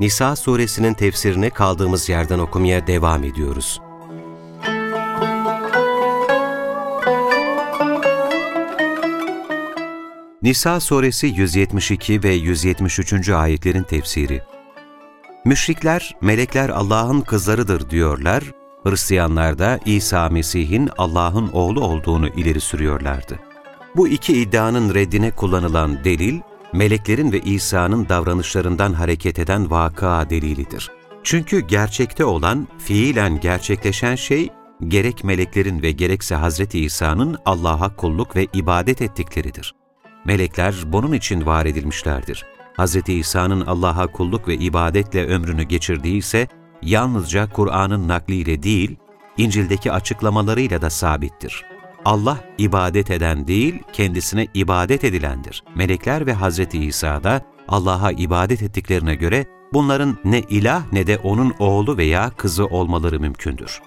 Nisa suresinin tefsirini kaldığımız yerden okumaya devam ediyoruz. Nisa suresi 172 ve 173. ayetlerin tefsiri Müşrikler, melekler Allah'ın kızlarıdır diyorlar, Hristiyanlar da İsa Mesih'in Allah'ın oğlu olduğunu ileri sürüyorlardı. Bu iki iddianın reddine kullanılan delil, meleklerin ve İsa'nın davranışlarından hareket eden vaka delilidir. Çünkü gerçekte olan, fiilen gerçekleşen şey, gerek meleklerin ve gerekse Hazreti İsa'nın Allah'a kulluk ve ibadet ettikleridir. Melekler bunun için var edilmişlerdir. Hz. İsa'nın Allah'a kulluk ve ibadetle ömrünü geçirdiği ise yalnızca Kur'an'ın nakliyle değil, İncil'deki açıklamalarıyla da sabittir. Allah ibadet eden değil, kendisine ibadet edilendir. Melekler ve Hazreti İsa da Allah'a ibadet ettiklerine göre bunların ne ilah ne de onun oğlu veya kızı olmaları mümkündür.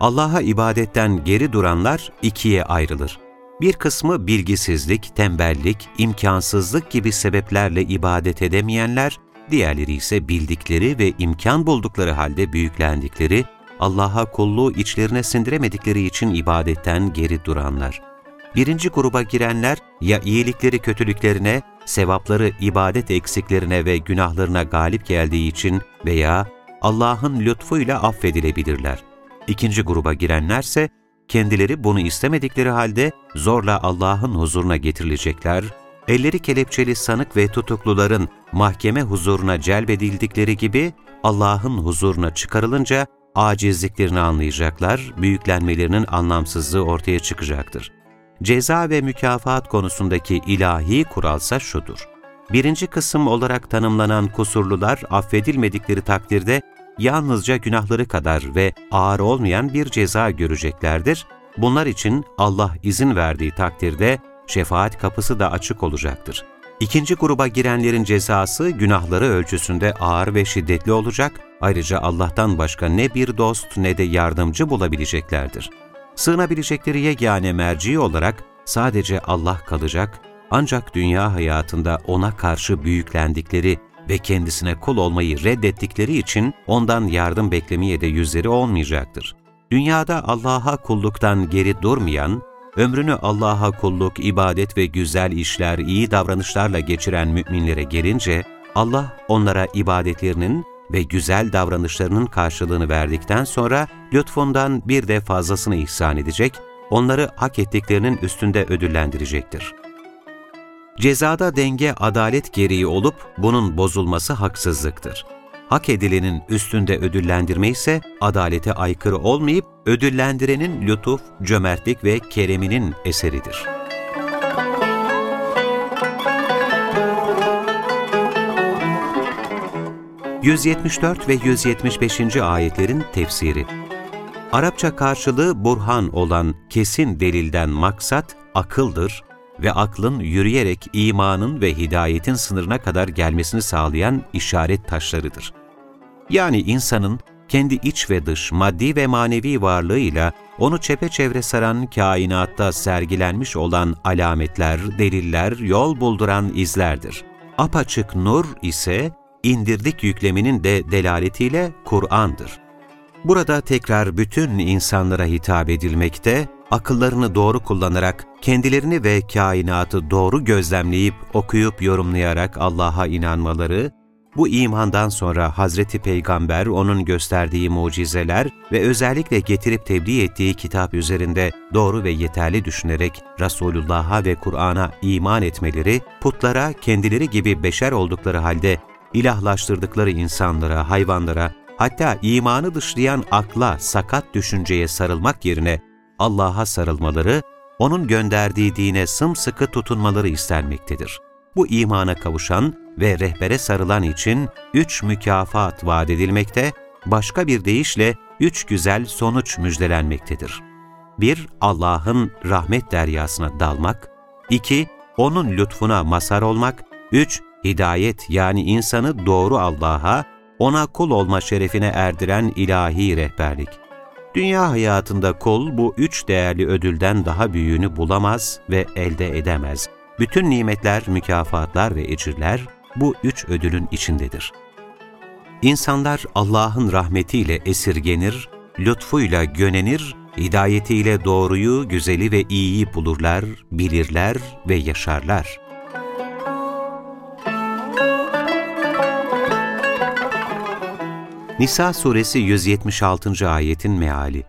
Allah'a ibadetten geri duranlar ikiye ayrılır. Bir kısmı bilgisizlik, tembellik, imkansızlık gibi sebeplerle ibadet edemeyenler, diğerleri ise bildikleri ve imkan buldukları halde büyüklendikleri, Allah'a kulluğu içlerine sindiremedikleri için ibadetten geri duranlar. Birinci gruba girenler ya iyilikleri kötülüklerine, sevapları ibadet eksiklerine ve günahlarına galip geldiği için veya Allah'ın lütfuyla affedilebilirler. İkinci gruba girenlerse kendileri bunu istemedikleri halde zorla Allah'ın huzuruna getirilecekler, elleri kelepçeli sanık ve tutukluların mahkeme huzuruna celbedildikleri gibi Allah'ın huzuruna çıkarılınca acizliklerini anlayacaklar, büyüklenmelerinin anlamsızlığı ortaya çıkacaktır. Ceza ve mükafat konusundaki ilahi kuralsa şudur. Birinci kısım olarak tanımlanan kusurlular affedilmedikleri takdirde yalnızca günahları kadar ve ağır olmayan bir ceza göreceklerdir. Bunlar için Allah izin verdiği takdirde şefaat kapısı da açık olacaktır. İkinci gruba girenlerin cezası günahları ölçüsünde ağır ve şiddetli olacak, ayrıca Allah'tan başka ne bir dost ne de yardımcı bulabileceklerdir. Sığınabilecekleri yegane merci olarak sadece Allah kalacak, ancak dünya hayatında O'na karşı büyüklendikleri ve kendisine kul olmayı reddettikleri için O'ndan yardım beklemeye de yüzleri olmayacaktır. Dünyada Allah'a kulluktan geri durmayan, ömrünü Allah'a kulluk, ibadet ve güzel işler, iyi davranışlarla geçiren müminlere gelince, Allah onlara ibadetlerinin ve güzel davranışlarının karşılığını verdikten sonra lütfundan bir de fazlasını ihsan edecek, onları hak ettiklerinin üstünde ödüllendirecektir. Cezada denge adalet gereği olup bunun bozulması haksızlıktır hak edilenin üstünde ödüllendirme ise adalete aykırı olmayıp ödüllendirenin lütuf, cömertlik ve kereminin eseridir. ...174 ve 175. ayetlerin tefsiri Arapça karşılığı burhan olan kesin delilden maksat akıldır ve aklın yürüyerek imanın ve hidayetin sınırına kadar gelmesini sağlayan işaret taşlarıdır. Yani insanın kendi iç ve dış, maddi ve manevi varlığıyla onu çepeçevre saran kainatta sergilenmiş olan alametler, deliller, yol bulduran izlerdir. Apaçık nur ise indirdik yükleminin de delaletiyle Kur'an'dır. Burada tekrar bütün insanlara hitap edilmekte, akıllarını doğru kullanarak, kendilerini ve kainatı doğru gözlemleyip, okuyup, yorumlayarak Allah'a inanmaları, bu imandan sonra Hazreti Peygamber onun gösterdiği mucizeler ve özellikle getirip tebliğ ettiği kitap üzerinde doğru ve yeterli düşünerek Resulullah'a ve Kur'an'a iman etmeleri, putlara kendileri gibi beşer oldukları halde ilahlaştırdıkları insanlara, hayvanlara, hatta imanı dışlayan akla, sakat düşünceye sarılmak yerine Allah'a sarılmaları, onun gönderdiği dine sımsıkı tutunmaları istenmektedir. bu imana kavuşan ve rehbere sarılan için üç mükafat vaat edilmekte, başka bir deyişle üç güzel sonuç müjdelenmektedir. 1- Allah'ın rahmet deryasına dalmak, 2- O'nun lütfuna mazhar olmak, 3- Hidayet yani insanı doğru Allah'a, O'na kul olma şerefine erdiren ilahi rehberlik. Dünya hayatında kul bu üç değerli ödülden daha büyüğünü bulamaz ve elde edemez. Bütün nimetler, mükafatlar ve ecirler bu üç ödülün içindedir. İnsanlar Allah'ın rahmetiyle esirgenir, lütfuyla gönenir, hidayetiyle doğruyu, güzeli ve iyiyi bulurlar, bilirler ve yaşarlar. Nisa suresi 176. ayetin meali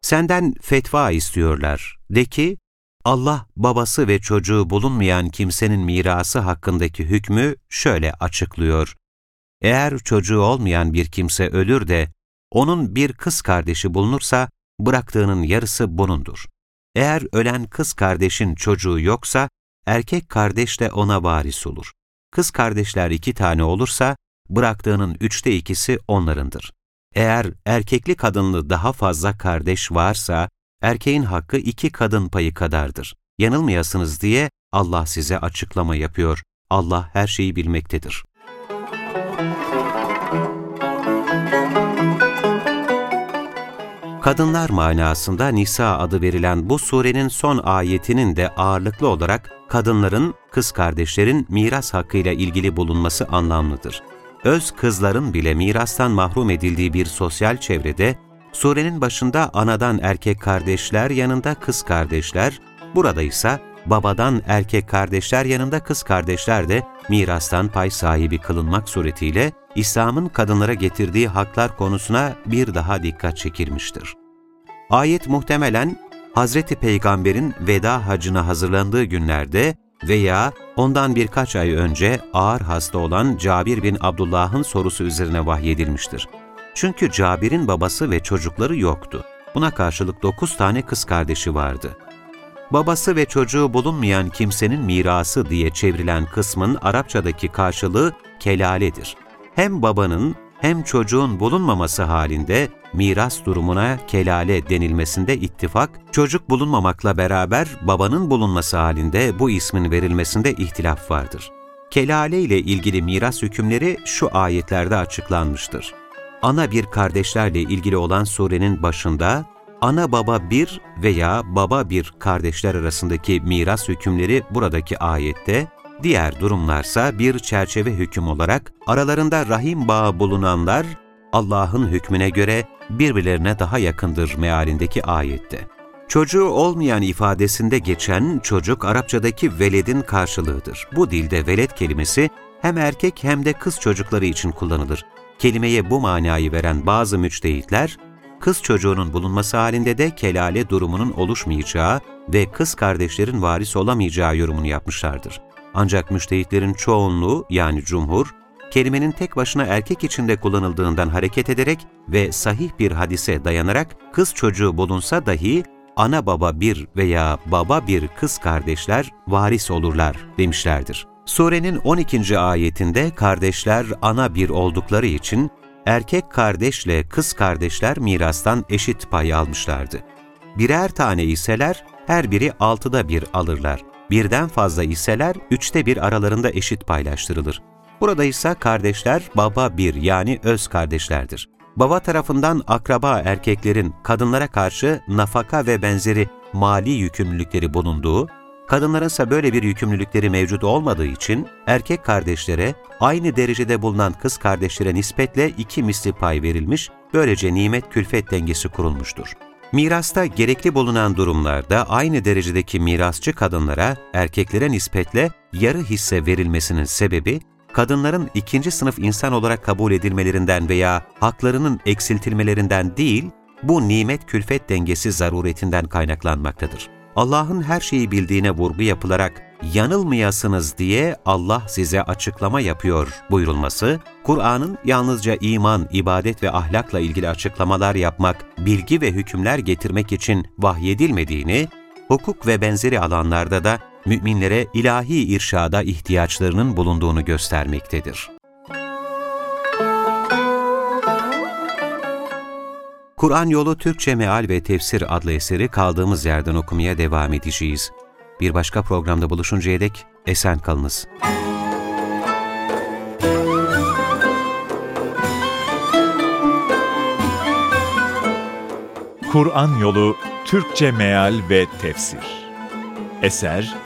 Senden fetva istiyorlar. De ki, Allah babası ve çocuğu bulunmayan kimsenin mirası hakkındaki hükmü şöyle açıklıyor. Eğer çocuğu olmayan bir kimse ölür de onun bir kız kardeşi bulunursa bıraktığının yarısı bunundur. Eğer ölen kız kardeşin çocuğu yoksa erkek kardeş de ona varis olur. Kız kardeşler iki tane olursa bıraktığının üçte ikisi onlarındır. Eğer erkekli kadınlı daha fazla kardeş varsa erkeğin hakkı iki kadın payı kadardır. Yanılmayasınız diye Allah size açıklama yapıyor. Allah her şeyi bilmektedir. Kadınlar manasında Nisa adı verilen bu surenin son ayetinin de ağırlıklı olarak kadınların, kız kardeşlerin miras hakkıyla ilgili bulunması anlamlıdır. Öz kızların bile mirastan mahrum edildiği bir sosyal çevrede, surenin başında anadan erkek kardeşler yanında kız kardeşler, burada ise babadan erkek kardeşler yanında kız kardeşler de mirastan pay sahibi kılınmak suretiyle İslam'ın kadınlara getirdiği haklar konusuna bir daha dikkat çekilmiştir. Ayet muhtemelen Hazreti Peygamber'in veda hacına hazırlandığı günlerde veya ondan birkaç ay önce ağır hasta olan Cabir bin Abdullah'ın sorusu üzerine vahyedilmiştir. Çünkü Cabir'in babası ve çocukları yoktu. Buna karşılık dokuz tane kız kardeşi vardı. Babası ve çocuğu bulunmayan kimsenin mirası diye çevrilen kısmın Arapçadaki karşılığı kelaledir. Hem babanın hem çocuğun bulunmaması halinde miras durumuna kelale denilmesinde ittifak, çocuk bulunmamakla beraber babanın bulunması halinde bu ismin verilmesinde ihtilaf vardır. Kelale ile ilgili miras hükümleri şu ayetlerde açıklanmıştır. Ana bir kardeşlerle ilgili olan surenin başında, ana baba bir veya baba bir kardeşler arasındaki miras hükümleri buradaki ayette, diğer durumlarsa bir çerçeve hüküm olarak aralarında rahim bağı bulunanlar Allah'ın hükmüne göre birbirlerine daha yakındır mealindeki ayette. Çocuğu olmayan ifadesinde geçen çocuk Arapçadaki veledin karşılığıdır. Bu dilde veled kelimesi hem erkek hem de kız çocukları için kullanılır. Kelimeye bu manayı veren bazı müçtehitler, kız çocuğunun bulunması halinde de kelale durumunun oluşmayacağı ve kız kardeşlerin varis olamayacağı yorumunu yapmışlardır. Ancak müştehitlerin çoğunluğu yani cumhur, kelimenin tek başına erkek içinde kullanıldığından hareket ederek ve sahih bir hadise dayanarak kız çocuğu bulunsa dahi ana baba bir veya baba bir kız kardeşler varis olurlar demişlerdir. Surenin 12. ayetinde kardeşler ana bir oldukları için erkek kardeşle kız kardeşler mirastan eşit pay almışlardı. Birer tane iseler her biri altıda bir alırlar. Birden fazla iseler üçte bir aralarında eşit paylaştırılır. Burada ise kardeşler baba bir yani öz kardeşlerdir. Baba tarafından akraba erkeklerin kadınlara karşı nafaka ve benzeri mali yükümlülükleri bulunduğu, kadınların ise böyle bir yükümlülükleri mevcut olmadığı için erkek kardeşlere aynı derecede bulunan kız kardeşlere nispetle iki misli pay verilmiş, böylece nimet külfet dengesi kurulmuştur. Mirasta gerekli bulunan durumlarda aynı derecedeki mirasçı kadınlara erkeklere nispetle yarı hisse verilmesinin sebebi, kadınların ikinci sınıf insan olarak kabul edilmelerinden veya haklarının eksiltilmelerinden değil, bu nimet külfet dengesi zaruretinden kaynaklanmaktadır. Allah'ın her şeyi bildiğine vurgu yapılarak yanılmayasınız diye Allah size açıklama yapıyor buyurulması, Kur'an'ın yalnızca iman, ibadet ve ahlakla ilgili açıklamalar yapmak, bilgi ve hükümler getirmek için vahyedilmediğini, hukuk ve benzeri alanlarda da müminlere ilahi irşada ihtiyaçlarının bulunduğunu göstermektedir. Kur'an Yolu Türkçe Meal ve Tefsir adlı eseri kaldığımız yerden okumaya devam edeceğiz. Bir başka programda buluşuncaya dek esen kalınız. Kur'an Yolu Türkçe Meal ve Tefsir Eser